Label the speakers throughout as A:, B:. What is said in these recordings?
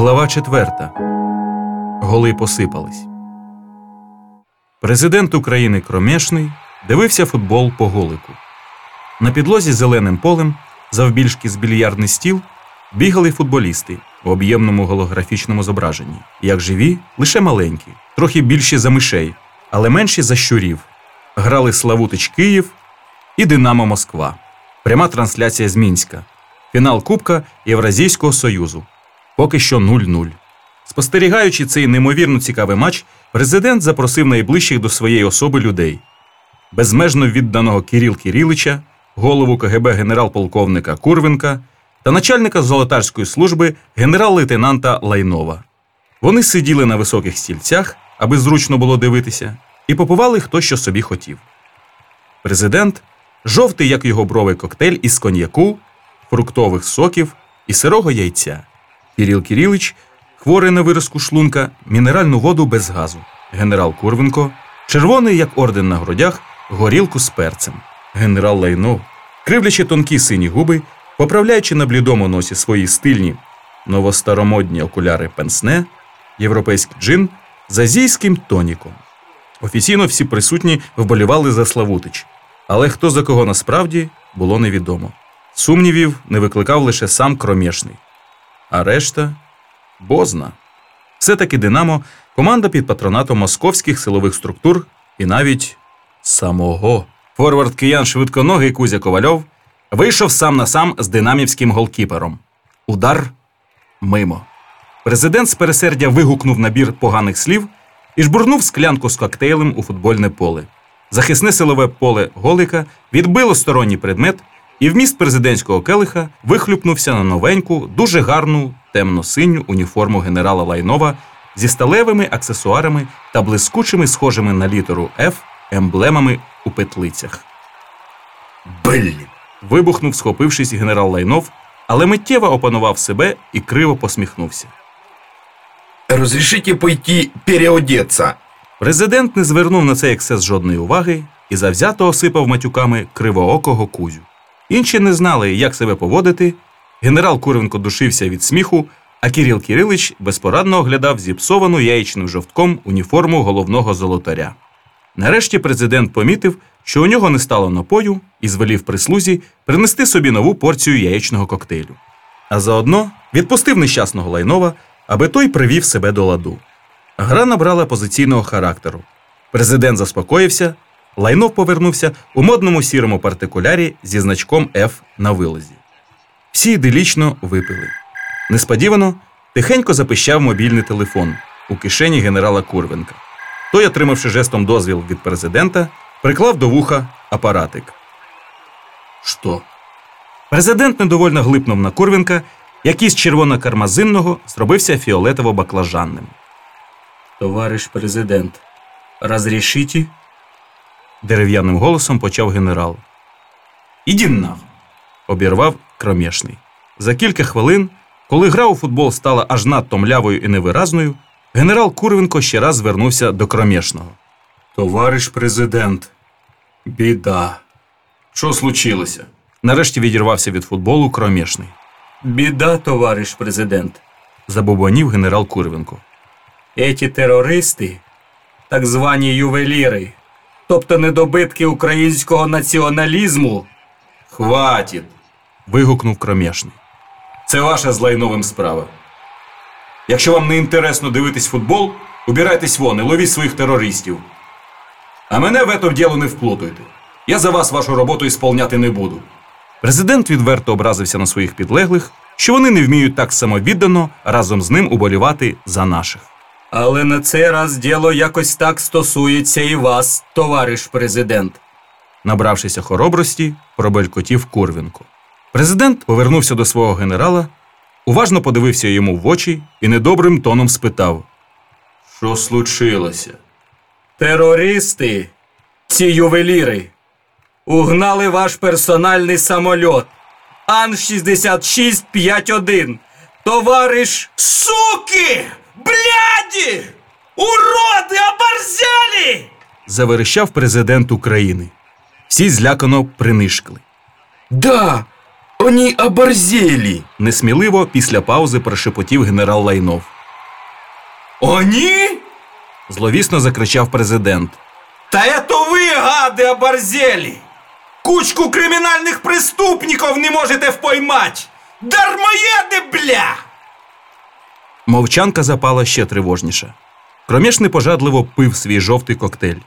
A: Глава четверта. Голи посипались. Президент України Кромешний дивився футбол по голику. На підлозі зеленим полем, завбільшки з більярдний стіл, бігали футболісти в об'ємному голографічному зображенні. Як живі, лише маленькі, трохи більші за мишей, але менші за щурів. Грали Славутич Київ і Динамо Москва. Пряма трансляція з Мінська. Фінал Кубка Євразійського Союзу. Поки що 0-0. Спостерігаючи цей неймовірно цікавий матч, президент запросив найближчих до своєї особи людей безмежно відданого Кирил Кирилича, голову КГБ генерал-полковника Курвенка та начальника золотарської служби генерал-лейтенанта Лайнова. Вони сиділи на високих стільцях, аби зручно було дивитися, і попивали хто що собі хотів. Президент, жовтий, як його бровий коктейль із коньяку, фруктових соків і сирого яйця. Кирил Кирилич, хворий на виразку шлунка, мінеральну воду без газу, генерал Курвенко, червоний, як орден на грудях, горілку з перцем, генерал Лайнов, кривлячи тонкі сині губи, поправляючи на блідому носі свої стильні новостаромодні окуляри пенсне, європейський джин з азійським тоніком. Офіційно всі присутні вболівали за Славутич, але хто за кого насправді було невідомо. Сумнівів не викликав лише сам кромішний а решта бозна. Все-таки Динамо команда під патронатом московських силових структур і навіть самого. Форвард киян швидконогий Кузя Ковальов вийшов сам на сам з динамівським голкіпером. Удар мимо. Президент з пересердя вигукнув набір поганих слів і жбурнув склянку з коктейлем у футбольне поле. Захисне силове поле Голика відбило сторонній предмет і вміст президентського келиха вихлюпнувся на новеньку, дуже гарну темно-синю уніформу генерала Лайнова зі сталевими аксесуарами та блискучими, схожими на літеру Ф емблемами у петлицях. Блін! вибухнув, схопившись генерал Лайнов, але миттєво опанував себе і криво посміхнувся.
B: Розрішите пойти переодеться.
A: Президент не звернув на цей ексцес жодної уваги і завзято осипав матюками кривоокого кузю. Інші не знали, як себе поводити. Генерал Куренко душився від сміху, а Кирил Кирилич безпорадно оглядав зіпсовану яєчним жовтком уніформу головного золотаря. Нарешті президент помітив, що у нього не стало напою, і звелів прислузі принести собі нову порцію яєчного коктейлю. А заодно відпустив нещасного лайнова, аби той привів себе до ладу. Гра набрала позиційного характеру. Президент заспокоївся, Лайнов повернувся у модному сірому партикулярі зі значком F на вилозі. Всі іделічно випили. Несподівано тихенько запищав мобільний телефон у кишені генерала Курвенка. Той, отримавши жестом дозвіл від президента, приклав до вуха апаратик. Що? Президент недовольно глипнув на Курвенка, який з червоно-кармазинного зробився фіолетово-баклажанним.
C: Товариш президент, разрешите?
A: дерев'яним голосом почав генерал. «Іді нахуй!» – обірвав кромішний. За кілька хвилин, коли гра у футбол стала аж надто млявою і невиразною, генерал Курвенко ще раз звернувся до кромішного.
C: Товариш президент, біда.
A: Що случилося? Нарешті відірвався від футболу кромішний.
C: Біда, товариш президент.
A: Забубонів генерал Курвенко.
C: Еті терористи, так звані ювеліри, тобто недобитки українського націоналізму.
A: Хватить. вигукнув кромішний. Це ваша з лайновим справа. Якщо вам не інтересно дивитись футбол, убирайтесь вон і ловіть своїх терористів. А мене в ето діло не вплутуйте. Я за вас вашу роботу ісполняти не буду. Президент відверто образився на своїх підлеглих, що вони не вміють так самовіддано разом з ним уболівати за наших.
C: Але на цей раз діло якось так стосується і вас, товариш президент.
A: Набравшися хоробрості, пробелькотів Курвінко. Президент повернувся до свого генерала, уважно подивився йому в очі і недобрим тоном спитав: Що случилося?
C: Терористи, ці ювеліри, угнали ваш персональний самольот Ан-6651. Товариш
B: Суки! Бляді! Уроди оборзели!
D: заверещав президент України. Всі злякано принишкли.
B: Да, они оборзели.
D: Несміливо після паузи прошепотів генерал Лайнов.
A: Они?
D: Зловісно закричав президент.
A: Та это ви, гади, оборзели! Кучку кримінальних преступників не можете впоймать! Дармоєди, бля!
D: Мовчанка запала ще тривожніша. Кромішний пожадливо пив свій жовтий коктейль.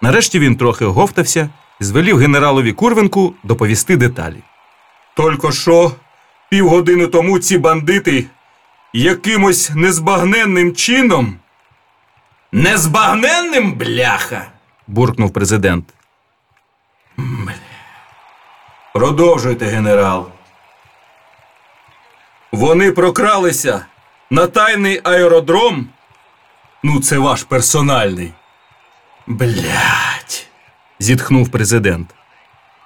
D: Нарешті він трохи оговтався і звелів генералові Курвенку доповісти деталі.
A: Тільки що півгодини тому ці бандити якимось незбагненним чином. Незбагненним, бляха!
D: буркнув президент.
A: Продовжуйте, генерал. Вони прокралися на тайний аеродром. Ну, це ваш персональний. Блять.
D: Зітхнув президент.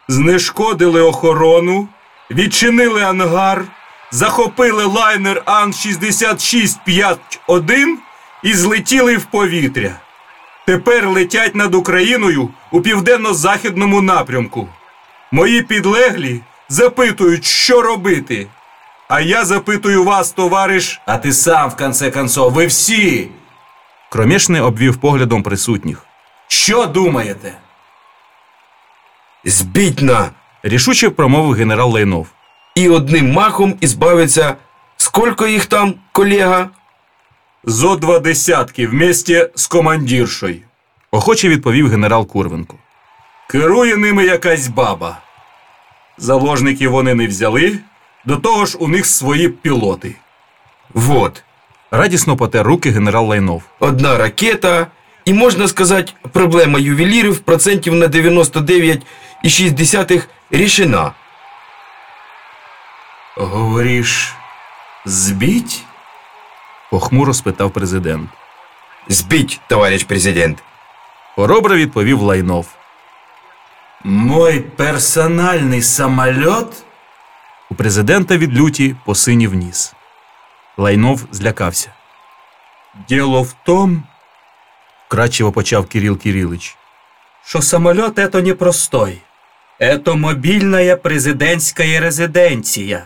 A: Знешкодили охорону, відчинили ангар, захопили лайнер Ан-6651 і злетіли в повітря. Тепер летять над Україною у південно-західному напрямку. Мої підлеглі запитують, що робити. А я запитую вас, товариш. А ти сам, в конце концов, ви всі.
D: Кромішний обвів поглядом присутніх.
A: Що думаєте?
B: Збить на.
D: Рішуче промовив генерал Лайнов.
B: І одним махом ізбавиться. Сколько їх там, колега?
A: Зо два десятки вместе з командиршою.
D: Охоче відповів генерал Курвенко.
A: Керує ними якась баба. Заложників вони не взяли, до того ж у них свої пілоти.
B: Вот.
D: Радісно потер руки генерал Лайнов.
B: Одна ракета, і можна сказати, проблема ювелірів процентів на 99,6 рішена.
A: Говориш, збіть?
D: Похмуро спитав президент.
B: Збить, товариш президент.
D: Хоробро відповів Лайнов.
A: Мой персональний самоліт?
D: У президента від люті посинів ніс. Лайнов злякався.
A: Діло в том,
D: Кратчево почав Кирил Кирилич.
A: що самоліт это не простой. Это мобільна президентська резиденція.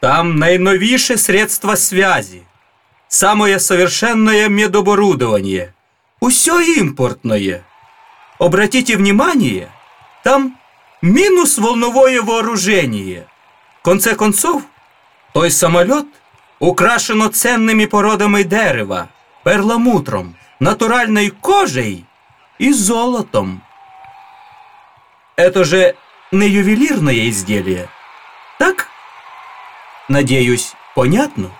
A: Там найновіше средства связи, самое совершенное медоборудование, усё импортное. Обратите внимание, там минус волновое вооружение. В конце концов, той самолет украшено ценними породами дерева, перламутром, натуральной кожей и золотом. Это же не ювелирное изделие, так? Надіюсь, понятно?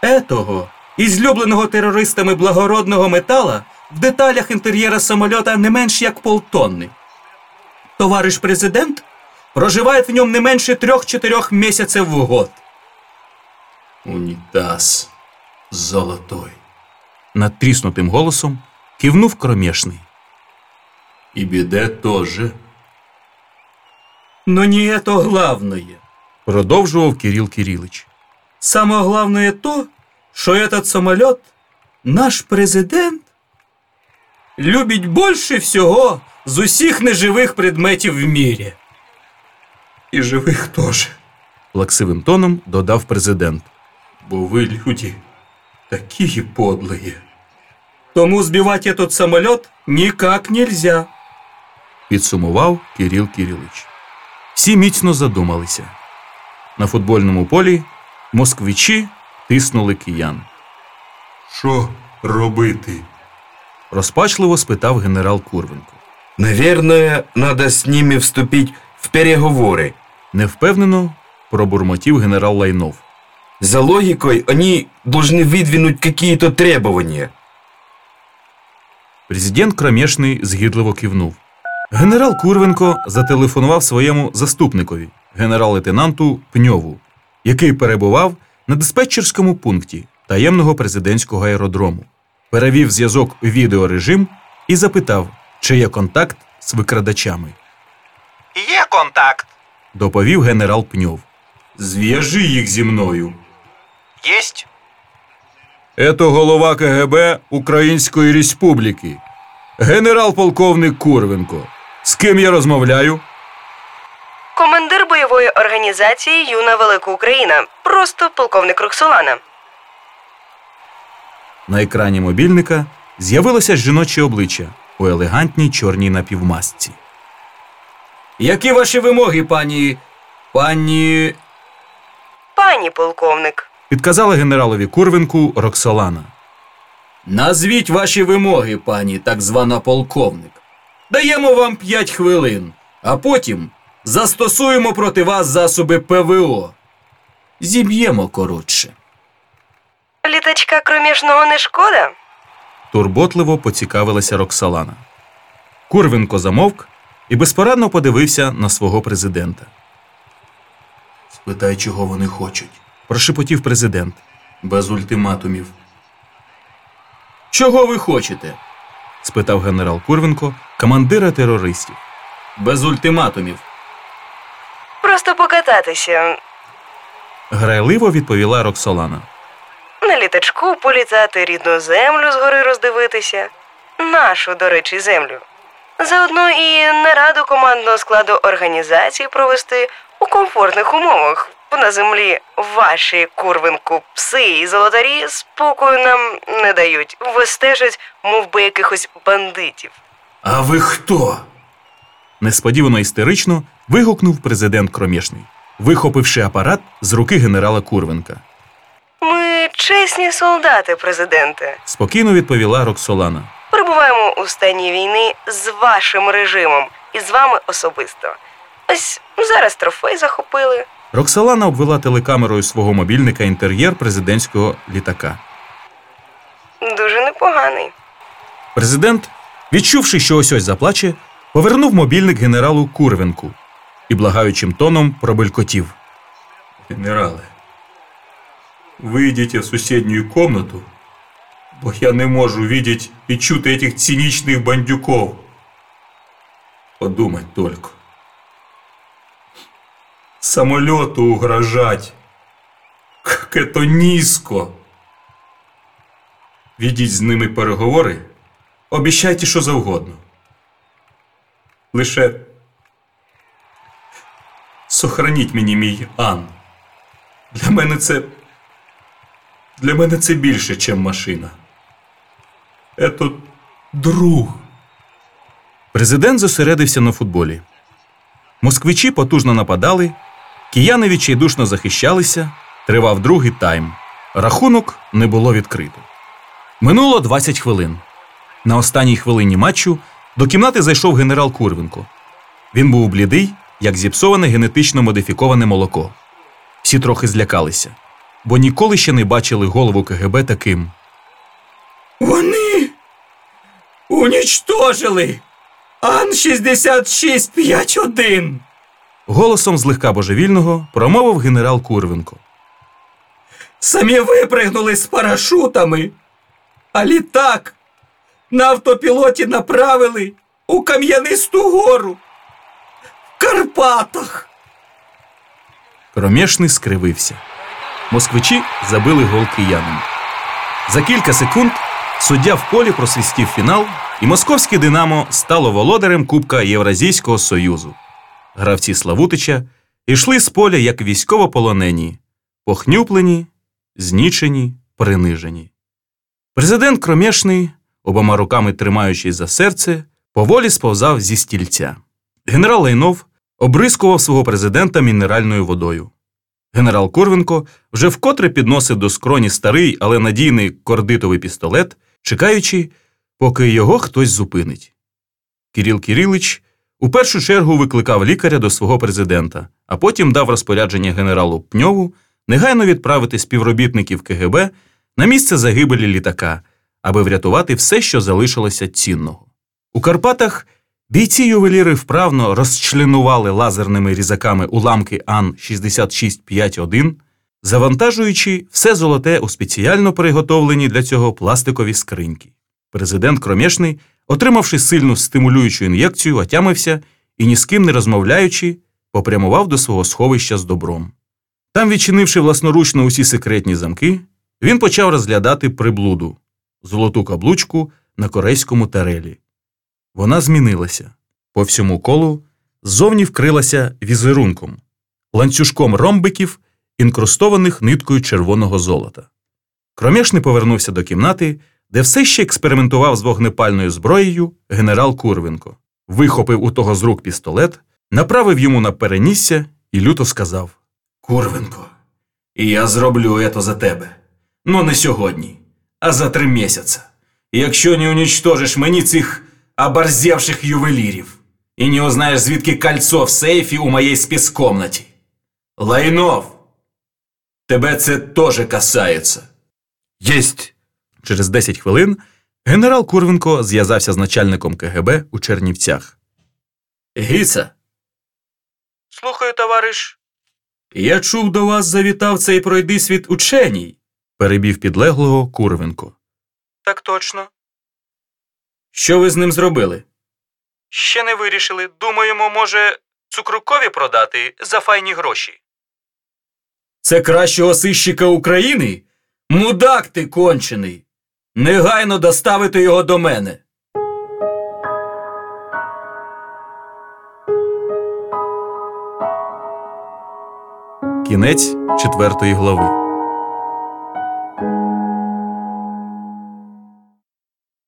A: Етого, ізлюбленого терористами благородного метала, в деталях інтер'єра самольота не менш як полтонни. Товариш президент проживає в ньому не менше трьох-чотирьох місяців в год. Унітаз золотой.
D: Над тріснутим голосом кивнув кромішний.
A: И биде тоже. Но не это главное.
D: Продовжував Кирил Кирилич.
A: Самое главное то, что этот самолет наш президент любить більше всього з усіх неживих предметів в мірі. І живих теж.
D: Плаксивим тоном додав президент.
A: Бо ви, люди, такі подлые. Тому збивати этот самолет никак нельзя.
D: Підсумував Кирил Кирилич. Всі міцно задумалися. На футбольному полі москвичі тиснули киян.
A: Що робити?
D: Розпачливо спитав генерал Курвенко.
B: Наверное, надо с ними вступить в переговоры.
D: Невпевнено пробурмотів генерал Лайнов.
B: За логикой они должны выдвинуть какие-то требования.
D: Президент Кромешний згідливо кивнув. Генерал Курвенко зателефонував своєму заступникові, генерал-лейтенанту Пньову, який перебував на диспетчерському пункті таємного президентського аеродрому, перевів зв'язок у відеорежим і запитав, чи є контакт з викрадачами.
E: Є контакт.
D: Доповів генерал Пньов.
A: Зв'яжи їх зі мною.
E: Єсть.
D: Ето голова КГБ Української Республіки.
C: Генерал-полковник Курвенко. З ким я розмовляю?
F: Командир бойової організації Юна Велика Україна. Просто полковник Роксолана.
A: На екрані мобільника з'явилося жіноче обличчя у елегантній чорній напівмасці.
B: Які ваші вимоги, пані. пані.
F: Пані полковник.
A: Підказала генералові Курвенку Роксолана.
B: Назвіть ваші вимоги, пані так звана полковник. Даємо вам 5 хвилин, а потім застосуємо проти вас засоби ПВО. Зіб'ємо коротше.
F: Літачка кромішного не шкода?
A: Турботливо поцікавилася Роксолана. Курвенко замовк і безпорадно подивився на свого президента.
C: Спитай, чого вони хочуть.
A: Прошепотів президент.
C: Без ультиматумів.
B: Чого ви хочете?
A: спитав генерал Курвенко, командира терористів.
B: Без ультиматумів.
F: Просто покататися.
A: Грайливо відповіла Роксолана.
F: На літачку політати рідну землю згори роздивитися. Нашу, до речі, землю. Заодно і нараду командного складу організації провести у комфортних умовах. На землі ваші курвинку пси і золотарі спокою нам не дають. Вистежать, мов би якихось бандитів.
C: А ви хто?
A: Несподівано істерично вигукнув президент Кромішний, вихопивши апарат з руки генерала Курвенка.
F: Ми чесні солдати, президенте.
A: Спокійно відповіла Роксолана.
F: Перебуваємо у стані війни з вашим режимом і з вами особисто. Ось зараз трофей захопили.
A: Роксолана обвела телекамерою свого мобільника інтер'єр президентського літака.
F: Дуже непоганий.
A: Президент, відчувши, що ось ось заплаче, повернув мобільник генералу Курвенку і благаючим тоном пробелькотів.
C: Генерале, выйдите в соседнюю комнату, бо я не можу видеть и чути этих циничных бандюков. Подумать только. Самолету угрожать. Как это низко. Відіть з ними переговори, обіщайте що завгодно. Лише сохраніть мені мій Ан. Для мене це. для мене це більше, ніж машина. Ето друг.
A: Президент зосередився на футболі. Москвичі потужно нападали, кияни відчайдушно захищалися, тривав другий тайм. Рахунок не було відкрито. Минуло 20 хвилин. На останній хвилині матчу до кімнати зайшов генерал Курвенко. Він був блідий, як зіпсоване генетично модифіковане молоко. Всі трохи злякалися, бо ніколи ще не бачили голову КГБ таким.
B: Вони унічтожили Ан 6651.
A: Голосом злегка божевільного промовив генерал Курвенко.
B: Самі випригнули з парашутами, а літак на автопілоті направили у кам'янисту гору в Карпатах.
A: Кромешний скривився. Москвичі забили гол киянам. За кілька секунд суддя в полі просвістів фінал, і московське Динамо стало володарем Кубка Євразійського Союзу. Гравці Славутича йшли з поля як військовополонені, похнюплені, знічені, принижені. Президент Кромешний, обома руками тримаючись за серце, поволі сповзав зі стільця. Генерал Лайнов обрискував свого президента мінеральною водою. Генерал Курвенко вже вкотре підносив до скроні старий, але надійний кордитовий пістолет, чекаючи, поки його хтось зупинить. Кирил Кирилич у першу чергу викликав лікаря до свого президента, а потім дав розпорядження генералу Пньову негайно відправити співробітників КГБ на місце загибелі літака, аби врятувати все, що залишилося цінного. У Карпатах бійці ювеліри вправно розчленували лазерними різаками уламки Ан 6651, завантажуючи все золоте у спеціально приготовлені для цього пластикові скриньки. Президент Кромешний, отримавши сильну стимулюючу ін'єкцію, отямився і, ні з ким не розмовляючи, попрямував до свого сховища з добром. Там, відчинивши власноручно усі секретні замки, він почав розглядати приблуду золоту каблучку на корейському тарелі, Вона змінилася. По всьому колу ззовні вкрилася візерунком, ланцюжком ромбиків, інкрустованих ниткою червоного золота. Кромешний повернувся до кімнати, де все ще експериментував з вогнепальною зброєю генерал Курвенко, вихопив у того з рук пістолет, направив йому на перенісся і люто сказав:
B: Курвенко, я зроблю это за тебе. Ну не сьогодні, а за три місяці. Якщо не унічтожиш мені цих оборзевших ювелірів і не узнаєш, звідки кольцо в сейфі у моїй спецкомнаті. Лайнов, тебе це теж касається.
A: Єсть! Через 10 хвилин генерал Курвенко зв'язався з начальником КГБ у Чернівцях.
B: Гіца,
C: Слухаю, товариш.
B: я чув до вас завітав цей пройдисвіт ученій.
A: Перебів підлеглого Курвенко.
C: Так точно.
B: Що ви з ним зробили?
C: Ще не вирішили. Думаємо, може, цукрукові продати за файні гроші.
B: Це кращого сищика України? Мудак ти кончений. Негайно доставити його до мене.
A: Кінець четвертої глави.